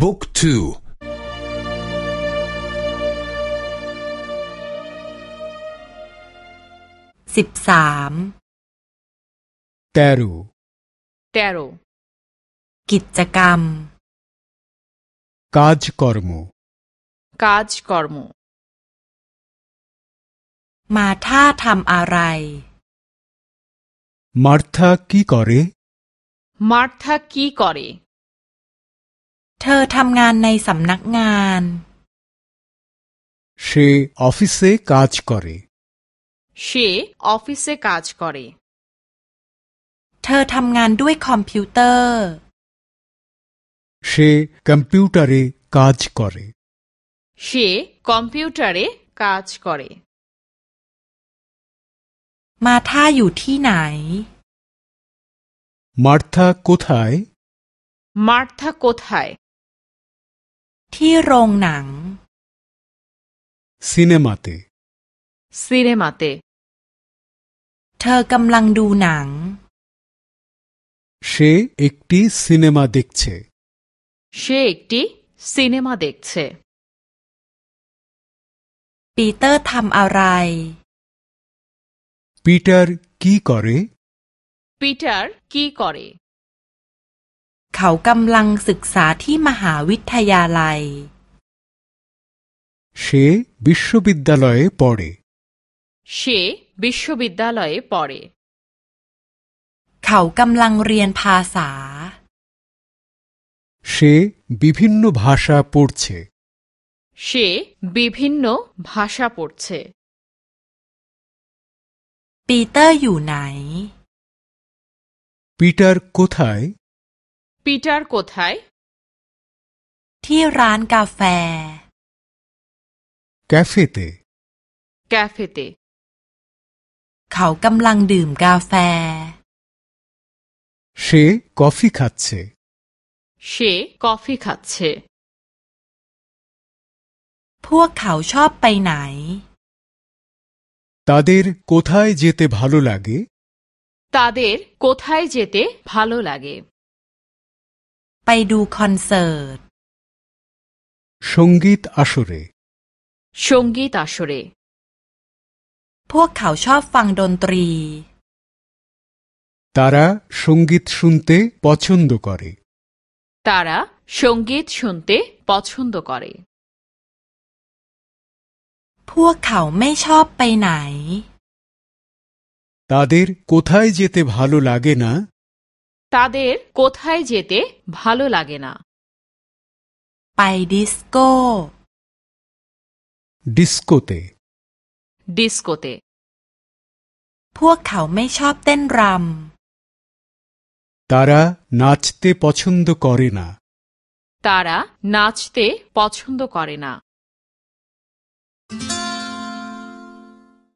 บุ๊กทูสิบสามเตรูเตรูกิจกรรมกาจกอร์มกาจกอร์มมาท่าทำอะไร มาร์ธากี่กอรีมาร์ธากี่กอรี เธอทำงานในสำนักงาน সে অফিসে কাজ করে সে অফিসে কাজ করে เธอทำงานด้วยคอมพิวเตอร์ সে কম্পিউটারে কাজ করে সে কম্পিউটারে কাজ করে มาท่าอยู่ที่ไหน মার্থা কোথায় মার্থা কোথায় ที่โรงหนัง সিনেমাতে সিনেমাতে เธอกำลังดูหนัง সে একটি সিনেমা দেখছে সে একটি সিনেমা দেখছে ปีเตอร์ทำอะไร পিটার কি করে পিটার কি করে เขากำลังศึกษาที่มหาวิทยาลัย সে বিশ্ববিদ্যালয়ে পড়ে সে বিশ্ববিদ্যালয়ে পড়ে เขากำลังเรียนภาษา সে বিভিন্ন ভাষা পড়ছে সে বিভিন্ন ভাষা পড়ছে ปีเตอร์อยู่ไหน পিটার কোথায় পিটার কোথায় ที่ร้านกาแฟ ক্যাফেতে ক্যাফেতে เขากำลังดื่มกาแฟ সে কফি খাচ্ছে সে কফি খাচ্ছে พวกเขาชอบไปไหน তাদের কোথায় যেতে ভালো লাগে তাদের কোথায় যেতে ভালো লাগে ไปดูคอนเสิร์ต সঙ্গীত আসরে সঙ্গীত আসরে พวกเขาชอบฟังดนตรี তারা সঙ্গীত শুনতে পছন্দ করে তারা সঙ্গীত শুনতে পছন্দ করে พวกเขาไม่ชอบไปไหน তাদের কোথায় যেতে ভালো লাগে না তাদের কোথায় যেতে ভালো লাগে না ไปดิสโก้ ডিস্কোতে ডিস্কোতে พวกเขาไม่ชอบเต้นร তারা নাচতে পছন্দ করে না তারা নাচতে পছন্দ করে না